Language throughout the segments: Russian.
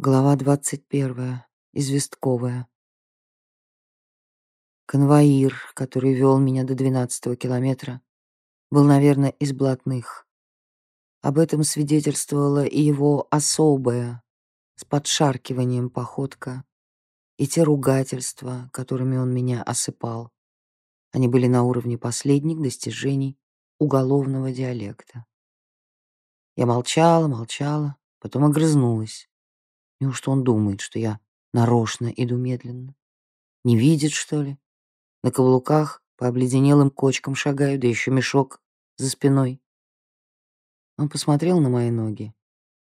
Глава двадцать первая. Известковая. Конвоир, который вел меня до двенадцатого километра, был, наверное, из блатных. Об этом свидетельствовала и его особая, с подшаркиванием походка, и те ругательства, которыми он меня осыпал. Они были на уровне последних достижений уголовного диалекта. Я молчала, молчала, потом огрызнулась. Неужто он думает, что я нарочно иду медленно? Не видит, что ли? На каблуках по обледенелым кочкам шагаю, да еще мешок за спиной. Он посмотрел на мои ноги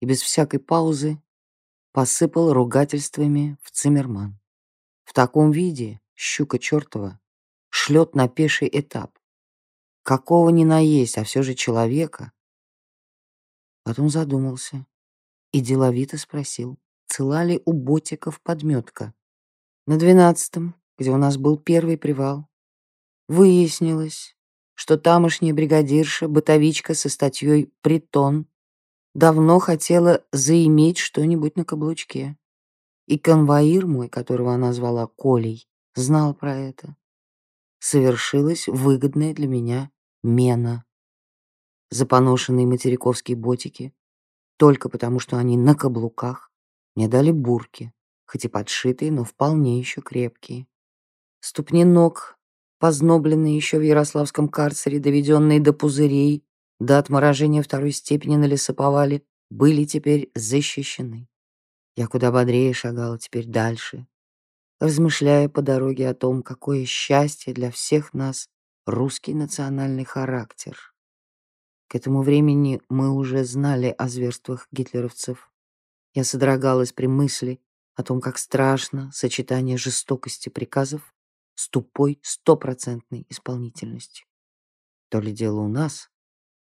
и без всякой паузы посыпал ругательствами в циммерман. В таком виде щука чертова шлет на пеший этап. Какого ни наесть, а все же человека. Потом задумался и деловито спросил цела ли у ботиков подметка. На двенадцатом, где у нас был первый привал, выяснилось, что тамошняя бригадирша, бытовичка со статьей «Притон» давно хотела заиметь что-нибудь на каблучке. И конвоир мой, которого она звала Колей, знал про это. Совершилась выгодная для меня мена. За поношенные материковские ботики, только потому что они на каблуках, мне дали бурки, хоть и подшитые, но вполне еще крепкие. Ступни ног, познобленные еще в ярославском карцере, доведенные до пузырей, до отморожения второй степени на лесоповале, были теперь защищены. Я куда бодрее шагала теперь дальше, размышляя по дороге о том, какое счастье для всех нас русский национальный характер. К этому времени мы уже знали о зверствах гитлеровцев. Я содрогалась при мысли о том, как страшно сочетание жестокости приказов с тупой стопроцентной исполнительностью. То ли дело у нас.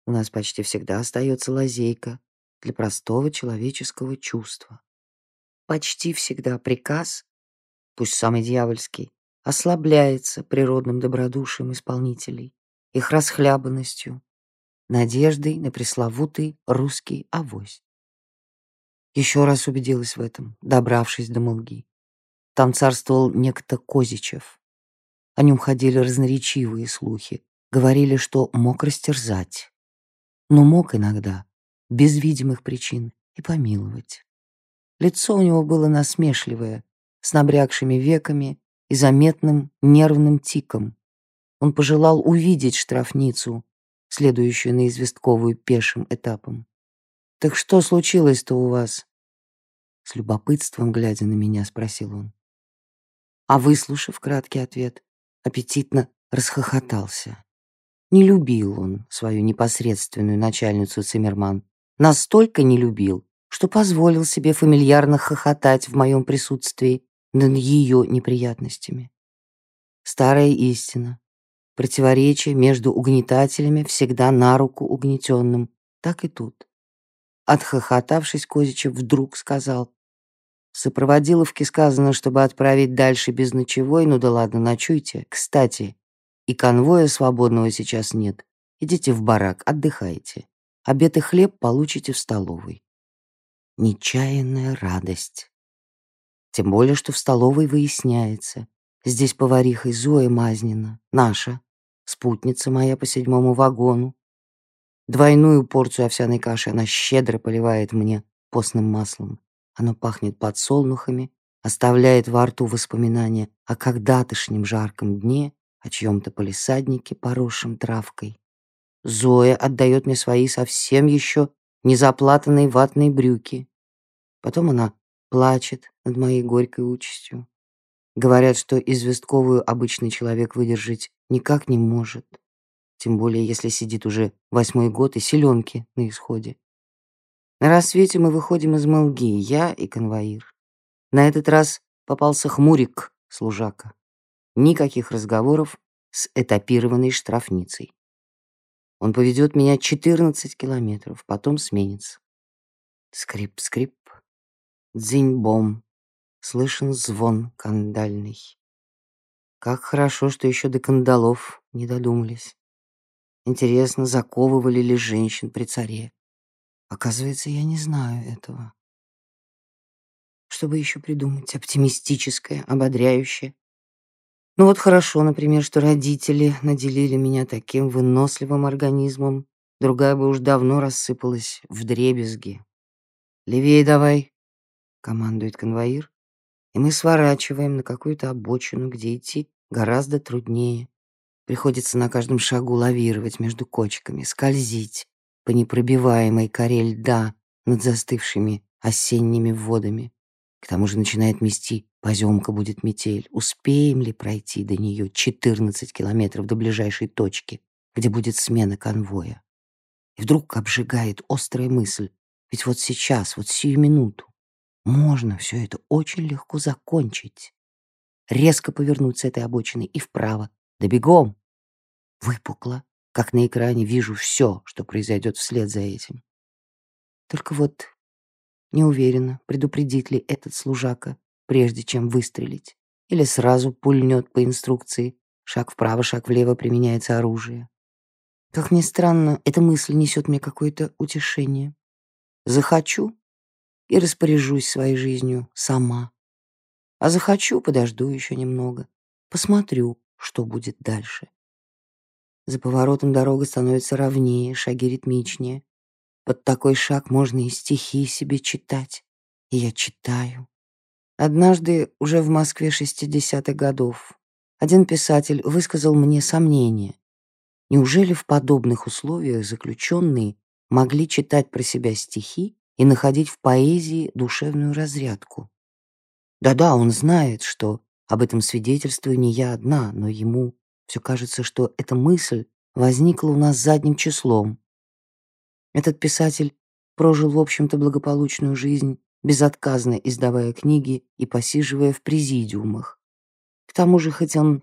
У нас почти всегда остается лазейка для простого человеческого чувства. Почти всегда приказ, пусть самый дьявольский, ослабляется природным добродушием исполнителей, их расхлябанностью, надеждой на пресловутый русский авось. Еще раз убедилась в этом, добравшись до Молги. Там царствовал некто Козичев. О нем ходили разноречивые слухи. Говорили, что мог растерзать. Но мог иногда, без видимых причин, и помиловать. Лицо у него было насмешливое, с набрякшими веками и заметным нервным тиком. Он пожелал увидеть штрафницу, следующую на известковую пешим этапом. «Так что случилось-то у вас?» С любопытством, глядя на меня, спросил он. А выслушав краткий ответ, аппетитно расхохотался. Не любил он свою непосредственную начальницу Циммерман. Настолько не любил, что позволил себе фамильярно хохотать в моем присутствии над ее неприятностями. Старая истина. Противоречие между угнетателями всегда на руку угнетенным. Так и тут. Отхохотавшись, Козичев вдруг сказал. Сопроводиловке сказано, чтобы отправить дальше без ночевой, ну да ладно, ночуйте. Кстати, и конвоя свободного сейчас нет. Идите в барак, отдыхайте. Обед и хлеб получите в столовой. Нечаянная радость. Тем более, что в столовой выясняется. Здесь повариха Зоя Мазнина, наша, спутница моя по седьмому вагону, Двойную порцию овсяной каши она щедро поливает мне постным маслом. Оно пахнет подсолнухами, оставляет во рту воспоминания о когда-тошнем жарком дне, о чьем-то полисаднике, поросшем травкой. Зоя отдает мне свои совсем еще незаплатанные ватные брюки. Потом она плачет над моей горькой участью. Говорят, что известковую обычный человек выдержать никак не может тем более если сидит уже восьмой год и селенки на исходе. На рассвете мы выходим из Молги, я и конвоир. На этот раз попался хмурик, служака. Никаких разговоров с этапированной штрафницей. Он поведет меня 14 километров, потом сменится. Скрип-скрип, дзинь-бом, слышен звон кандальный. Как хорошо, что еще до кандалов не додумались. Интересно, заковывали ли женщин при царе? Оказывается, я не знаю этого. Чтобы еще придумать оптимистическое, ободряющее. Ну вот хорошо, например, что родители наделили меня таким выносливым организмом, другая бы уж давно рассыпалась в дребезги. «Левее давай», — командует конвоир, и мы сворачиваем на какую-то обочину, где идти гораздо труднее. Приходится на каждом шагу лавировать между кочками, скользить по непробиваемой коре льда над застывшими осенними водами. К тому же начинает мести, поземка будет метель. Успеем ли пройти до нее 14 километров до ближайшей точки, где будет смена конвоя? И вдруг обжигает острая мысль, ведь вот сейчас, вот сию минуту, можно все это очень легко закончить. Резко повернуть с этой обочины и вправо, да бегом. Выпукло, как на экране вижу все, что произойдет вслед за этим. Только вот не уверена, предупредит ли этот служака, прежде чем выстрелить, или сразу пульнет по инструкции, шаг вправо, шаг влево применяется оружие. Как ни странно, эта мысль несет мне какое-то утешение. Захочу и распоряжусь своей жизнью сама. А захочу, подожду еще немного, посмотрю, что будет дальше. За поворотом дорога становится ровнее, шаги ритмичнее. Под такой шаг можно и стихи себе читать. И я читаю. Однажды, уже в Москве 60-х годов, один писатель высказал мне сомнение. Неужели в подобных условиях заключенные могли читать про себя стихи и находить в поэзии душевную разрядку? Да-да, он знает, что об этом свидетельствую не я одна, но ему все кажется, что эта мысль возникла у нас задним числом. Этот писатель прожил, в общем-то, благополучную жизнь, безотказно издавая книги и посиживая в президиумах. К тому же, хоть он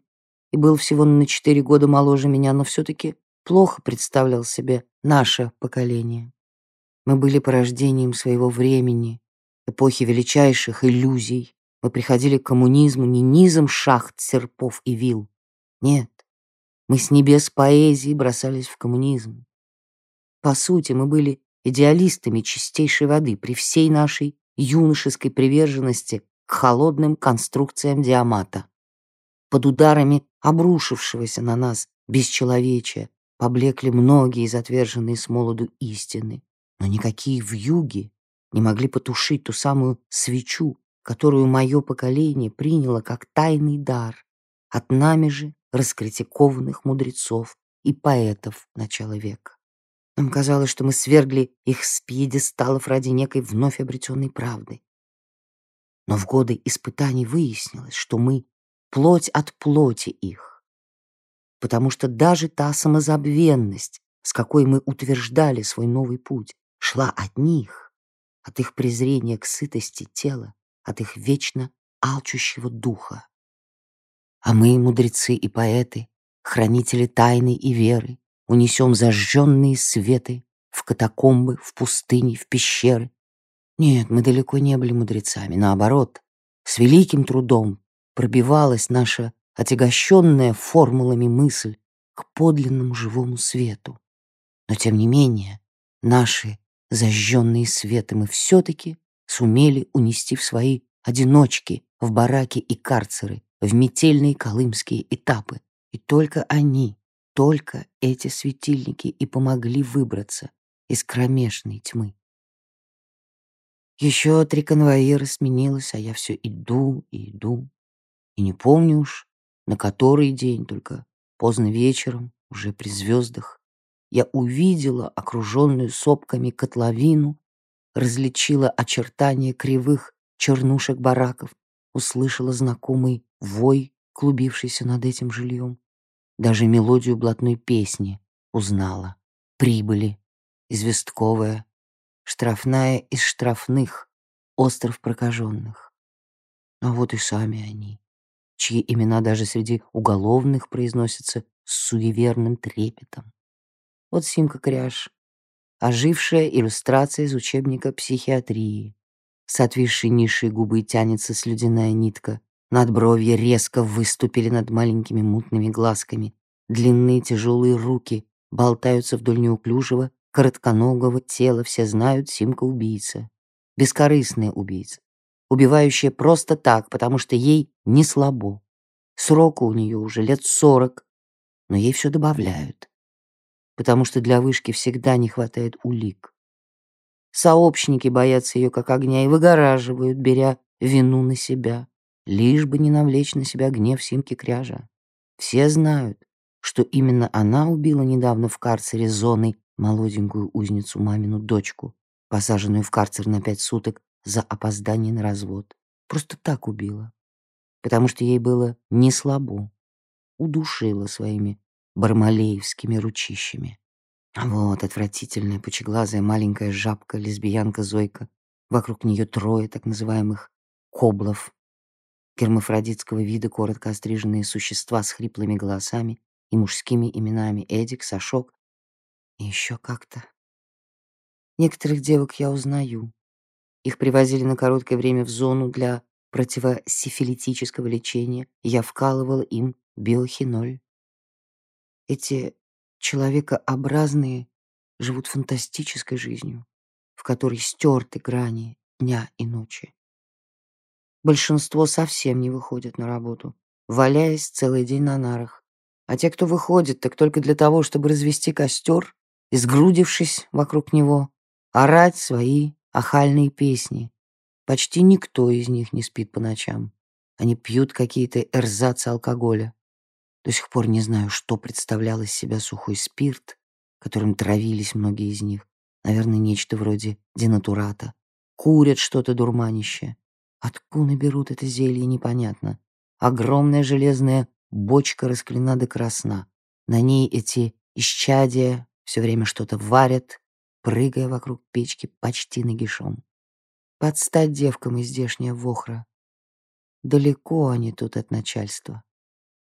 и был всего на четыре года моложе меня, но все-таки плохо представлял себе наше поколение. Мы были порождением своего времени, эпохи величайших иллюзий, мы приходили к коммунизму не низом шахт, серпов и вил. Нет, мы с небес поэзии бросались в коммунизм. По сути, мы были идеалистами чистейшей воды при всей нашей юношеской приверженности к холодным конструкциям диамата. Под ударами обрушившегося на нас бесчеловечия поблекли многие из отверженные с молоду истины, но никакие вьюги не могли потушить ту самую свечу, которую мое поколение приняло как тайный дар от нами же раскритикованных мудрецов и поэтов начала века. Нам казалось, что мы свергли их с пьедесталов ради некой вновь обретенной правды. Но в годы испытаний выяснилось, что мы плоть от плоти их, потому что даже та самозабвенность, с какой мы утверждали свой новый путь, шла от них, от их презрения к сытости тела, от их вечно алчущего духа. А мы, мудрецы и поэты, хранители тайны и веры, унесем зажженные светы в катакомбы, в пустыни, в пещеры. Нет, мы далеко не были мудрецами, наоборот, с великим трудом пробивалась наша отягощенная формулами мысль к подлинному живому свету. Но, тем не менее, наши зажженные светы мы все-таки сумели унести в свои одиночки, в бараки и карцеры, в метельные колымские этапы. И только они, только эти светильники и помогли выбраться из кромешной тьмы. Еще три конвоира сменилось, а я все иду и иду. И не помню уж, на который день, только поздно вечером, уже при звездах, я увидела окруженную сопками котловину различила очертания кривых чернушек бараков, услышала знакомый вой, клубившийся над этим жильем. Даже мелодию блатной песни узнала. Прибыли, известковая, штрафная из штрафных, остров прокаженных. А вот и сами они, чьи имена даже среди уголовных произносятся с суеверным трепетом. Вот Симка Кряж, ожившая иллюстрация из учебника психиатрии. С отвисшей низшей губы тянется слюдяная нитка. Надбровья резко выступили над маленькими мутными глазками. Длинные тяжелые руки болтаются вдоль неуклюжего, коротконогого тела. Все знают, Симка убийца. Бескорыстная убийца. убивающая просто так, потому что ей не слабо. Сроку у нее уже лет сорок, но ей все добавляют, потому что для вышки всегда не хватает улик. Сообщники боятся ее как огня и выгораживают, беря вину на себя, лишь бы не навлечь на себя гнев Симки Кряжа. Все знают, что именно она убила недавно в карцере зоной молоденькую узницу мамину дочку, посаженную в карцер на пять суток за опоздание на развод. Просто так убила, потому что ей было не слабо. Удушила своими бармалеевскими ручищами. А вот отвратительная, пучеглазая маленькая жабка, лесбиянка Зойка. Вокруг нее трое так называемых коблов. Гермафродитского вида коротко остриженные существа с хриплыми голосами и мужскими именами Эдик, Сашок и еще как-то. Некоторых девок я узнаю. Их привозили на короткое время в зону для противосифилитического лечения, я вкалывала им биохиноль. Эти человекообразные живут фантастической жизнью, в которой стерты грани дня и ночи. Большинство совсем не выходят на работу, валяясь целый день на нарах. А те, кто выходит, так только для того, чтобы развести костер и, сгрудившись вокруг него, орать свои охальные песни. Почти никто из них не спит по ночам. Они пьют какие-то эрзацы алкоголя. До сих пор не знаю, что представлял из себя сухой спирт, которым травились многие из них. Наверное, нечто вроде денатурата. Курят что-то дурманище. Откуда берут это зелье, непонятно. Огромная железная бочка расклена до красна. На ней эти исчадия все время что-то варят, прыгая вокруг печки почти нагишом. Подстать девкам из здешняя вохра. Далеко они тут от начальства.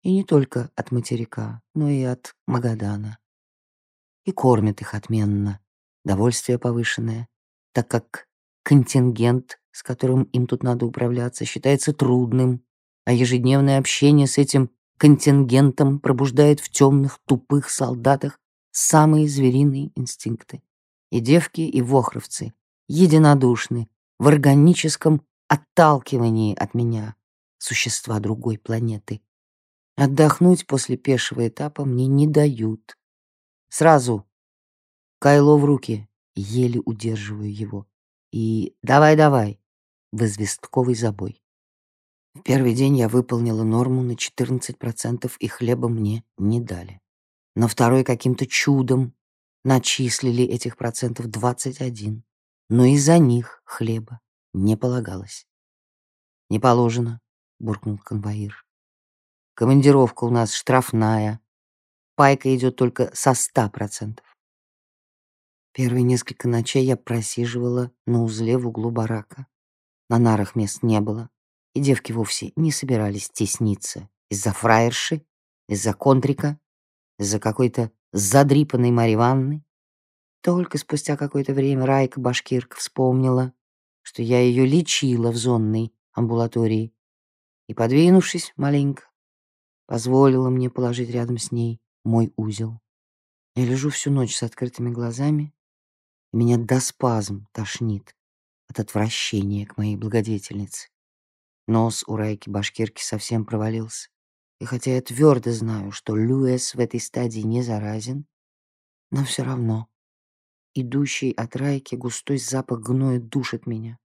И не только от материка, но и от Магадана. И кормят их отменно, довольствие повышенное, так как контингент, с которым им тут надо управляться, считается трудным, а ежедневное общение с этим контингентом пробуждает в темных, тупых солдатах самые звериные инстинкты. И девки, и вохровцы единодушны в органическом отталкивании от меня, существа другой планеты, Отдохнуть после пешего этапа мне не дают. Сразу кайло в руки, еле удерживаю его. И давай-давай, в известковый забой. В первый день я выполнила норму на 14% и хлеба мне не дали. На второй каким-то чудом начислили этих процентов 21, но из-за них хлеба не полагалось. «Не положено», — буркнул конвоир. Командировка у нас штрафная. Пайка идет только со ста процентов. Первые несколько ночей я просиживала на узле в углу барака. На нарах мест не было, и девки вовсе не собирались тесниться из-за фраерши, из-за контрика, из-за какой-то задрипанной Марьи. Только спустя какое-то время Райка Башкирка вспомнила, что я ее лечила в зонной амбулатории, и, подвинувшись маленько, позволила мне положить рядом с ней мой узел. Я лежу всю ночь с открытыми глазами, и меня до спазм тошнит от отвращения к моей благодетельнице. Нос у Райки Башкирки совсем провалился. И хотя я твердо знаю, что Люэс в этой стадии не заразен, но все равно идущий от Райки густой запах гноя душит меня.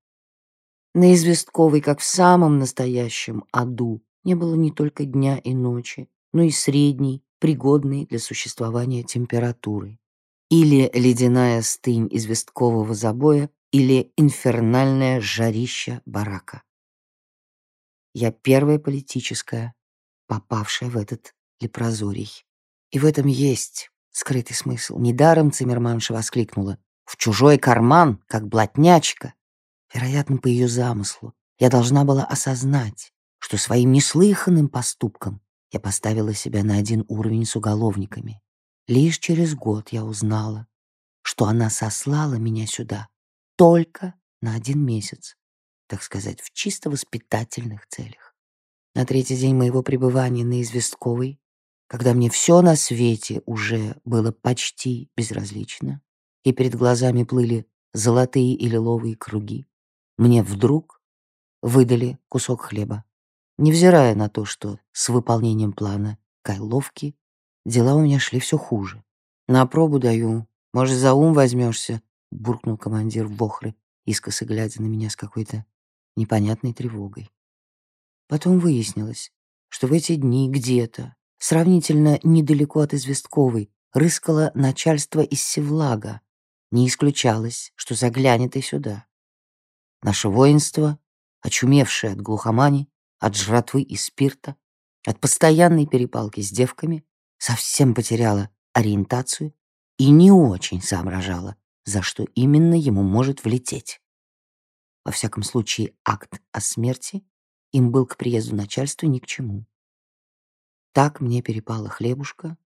На известковой, как в самом настоящем аду, не было не только дня и ночи, но и средней, пригодной для существования температуры. Или ледяная стынь известкового забоя, или инфернальное жарище барака. Я первая политическая, попавшая в этот лепрозорий. И в этом есть скрытый смысл. Недаром Циммерманша воскликнула «В чужой карман, как блатнячка!» Вероятно, по ее замыслу я должна была осознать, что своим неслыханным поступком я поставила себя на один уровень с уголовниками. Лишь через год я узнала, что она сослала меня сюда только на один месяц, так сказать, в чисто воспитательных целях. На третий день моего пребывания на Известковой, когда мне все на свете уже было почти безразлично, и перед глазами плыли золотые и лиловые круги, мне вдруг выдали кусок хлеба. Невзирая на то, что с выполнением плана Кайловки дела у меня шли все хуже. «На пробу даю. Может, за ум возьмешься?» — буркнул командир Вохры, искоса глядя на меня с какой-то непонятной тревогой. Потом выяснилось, что в эти дни где-то, сравнительно недалеко от Известковой, рыскало начальство из Севлага. Не исключалось, что заглянет и сюда. Наше воинство, очумевшее от глухомани, от жратвы и спирта, от постоянной перепалки с девками, совсем потеряло ориентацию и не очень соображало, за что именно ему может влететь. Во всяком случае, акт о смерти им был к приезду начальства ни к чему. Так мне перепала хлебушка,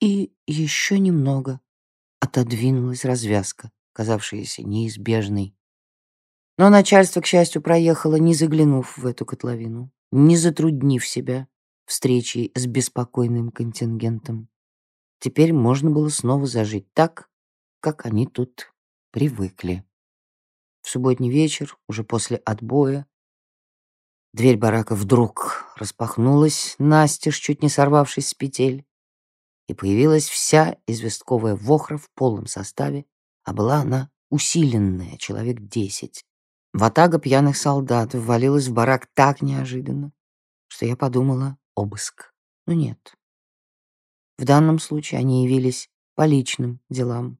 и еще немного отодвинулась развязка, казавшаяся неизбежной. Но начальство, к счастью, проехало, не заглянув в эту котловину, не затруднив себя встречей с беспокойным контингентом. Теперь можно было снова зажить так, как они тут привыкли. В субботний вечер, уже после отбоя, дверь барака вдруг распахнулась, настежь, чуть не сорвавшись с петель, и появилась вся известковая вохра в полном составе, а была она усиленная, человек десять. Ватага пьяных солдат ввалилась в барак так неожиданно, что я подумала обыск. Но нет. В данном случае они явились по личным делам,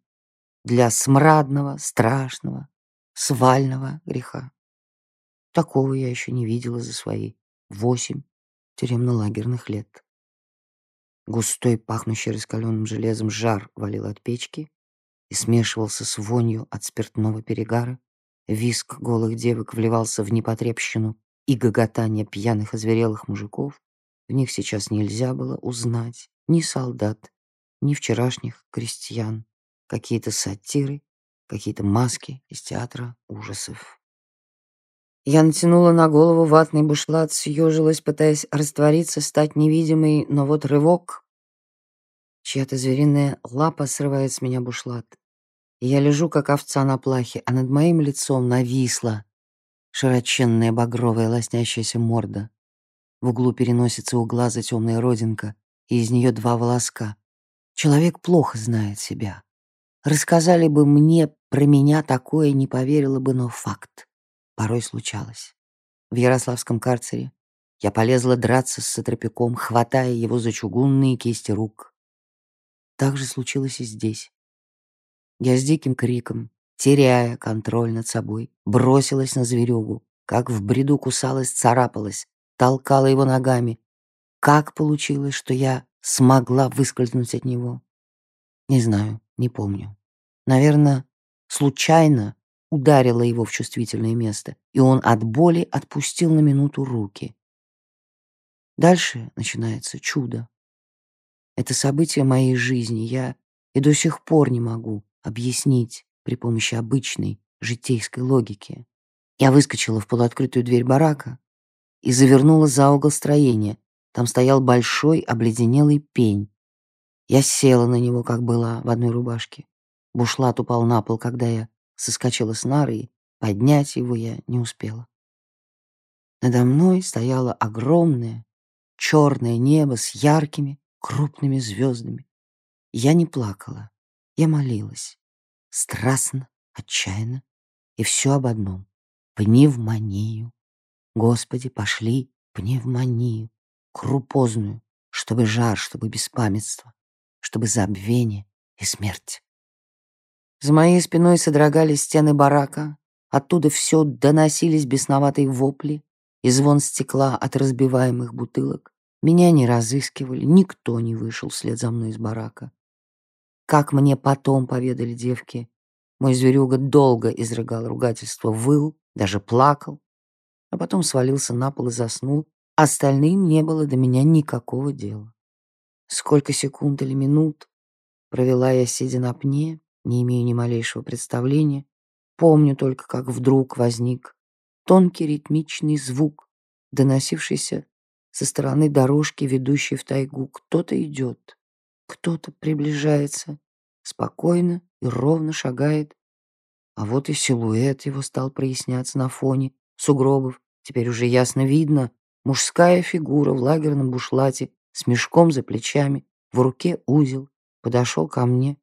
для смрадного, страшного, свального греха. Такого я еще не видела за свои восемь тюремно-лагерных лет. Густой, пахнущий раскаленным железом жар валил от печки и смешивался с вонью от спиртного перегара. Виск голых девок вливался в непотребщину и гоготание пьяных озверелых мужиков. В них сейчас нельзя было узнать ни солдат, ни вчерашних крестьян. Какие-то сатиры, какие-то маски из театра ужасов. Я натянула на голову ватный бушлат, съежилась, пытаясь раствориться, стать невидимой, но вот рывок. Чья-то звериная лапа срывает с меня бушлат. Я лежу, как овца на плахе, а над моим лицом нависла широченная багровая лоснящаяся морда. В углу переносится у глаза темная родинка, и из нее два волоска. Человек плохо знает себя. Рассказали бы мне про меня такое, не поверила бы, но факт. Порой случалось. В Ярославском карцере я полезла драться с Сатропиком, хватая его за чугунные кисти рук. Так же случилось и здесь. Я с диким криком, теряя контроль над собой, бросилась на зверюгу, как в бреду кусалась, царапалась, толкала его ногами. Как получилось, что я смогла выскользнуть от него? Не знаю, не помню. Наверное, случайно ударила его в чувствительное место, и он от боли отпустил на минуту руки. Дальше начинается чудо. Это событие моей жизни я и до сих пор не могу объяснить при помощи обычной житейской логики. Я выскочила в полуоткрытую дверь барака и завернула за угол строения. Там стоял большой обледенелый пень, я села на него, как была, в одной рубашке. Бушлат упал на пол, когда я соскочила с нары, и поднять его я не успела. Надо мной стояло огромное черное небо с яркими крупными звездами. Я не плакала, я молилась. Страстно, отчаянно. И все об одном — пневмонию. Господи, пошли пневмонию, крупозную, чтобы жар, чтобы беспамятство чтобы забвение и смерть. За моей спиной содрогались стены барака, оттуда все доносились бесноватые вопли и звон стекла от разбиваемых бутылок. Меня не разыскивали, никто не вышел вслед за мной из барака. Как мне потом поведали девки, мой зверюга долго изрыгал ругательство, выл, даже плакал, а потом свалился на пол и заснул. Остальным не было до меня никакого дела. Сколько секунд или минут провела я, сидя на пне, не имея ни малейшего представления. Помню только, как вдруг возник тонкий ритмичный звук, доносившийся со стороны дорожки, ведущей в тайгу. Кто-то идет, кто-то приближается, спокойно и ровно шагает. А вот и силуэт его стал проясняться на фоне сугробов Теперь уже ясно видно, мужская фигура в лагерном бушлате с мешком за плечами, в руке узел, подошел ко мне.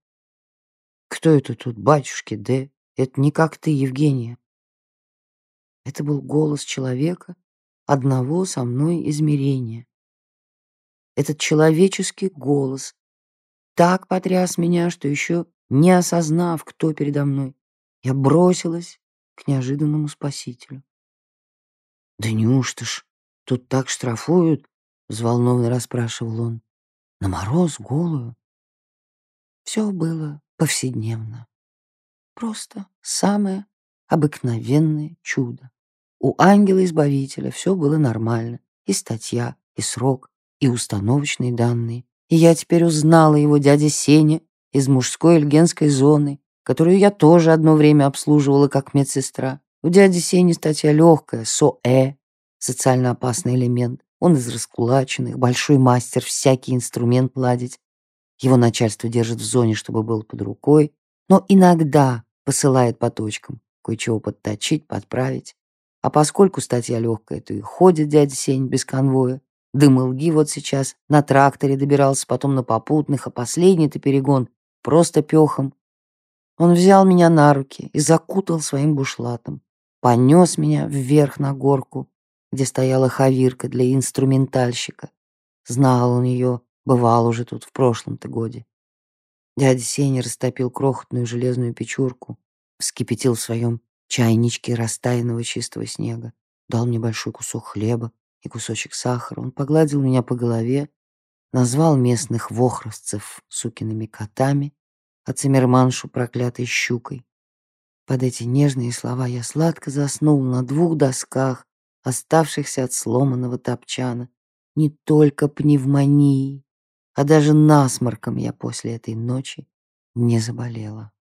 «Кто это тут, батюшки, Д? Это не как ты, Евгения». Это был голос человека одного со мной измерения. Этот человеческий голос так потряс меня, что еще не осознав, кто передо мной, я бросилась к неожиданному спасителю. «Да неужто ж тут так штрафуют?» — взволнованно расспрашивал он. «На мороз, голую?» Все было повседневно. Просто самое обыкновенное чудо. У ангела-избавителя все было нормально. И статья, и срок, и установочные данные. И я теперь узнала его дядя Сеня из мужской эльгенской зоны, которую я тоже одно время обслуживала как медсестра. У дяди Сени статья легкая, СОЭ, социально опасный элемент. Он из раскулаченных, большой мастер всякий инструмент ладить. Его начальство держит в зоне, чтобы был под рукой, но иногда посылает по точкам, кое-чего подточить, подправить. А поскольку статья легкая, то и ходит дядя Сень без конвоя. Дым лги вот сейчас на тракторе добирался, потом на попутных, а последний-то перегон просто пехом. Он взял меня на руки и закутал своим бушлатом, понес меня вверх на горку, где стояла хавирка для инструментальщика. Знал он ее, бывал уже тут в прошлом-то годе. Дядя Сеня растопил крохотную железную печурку, вскипятил в своем чайничке растаянного чистого снега, дал мне большой кусок хлеба и кусочек сахара. Он погладил меня по голове, назвал местных вохровцев сукиными котами, а цимерманшу проклятой щукой. Под эти нежные слова я сладко заснул на двух досках, оставшихся от сломанного топчана. Не только пневмонией, а даже насморком я после этой ночи не заболела.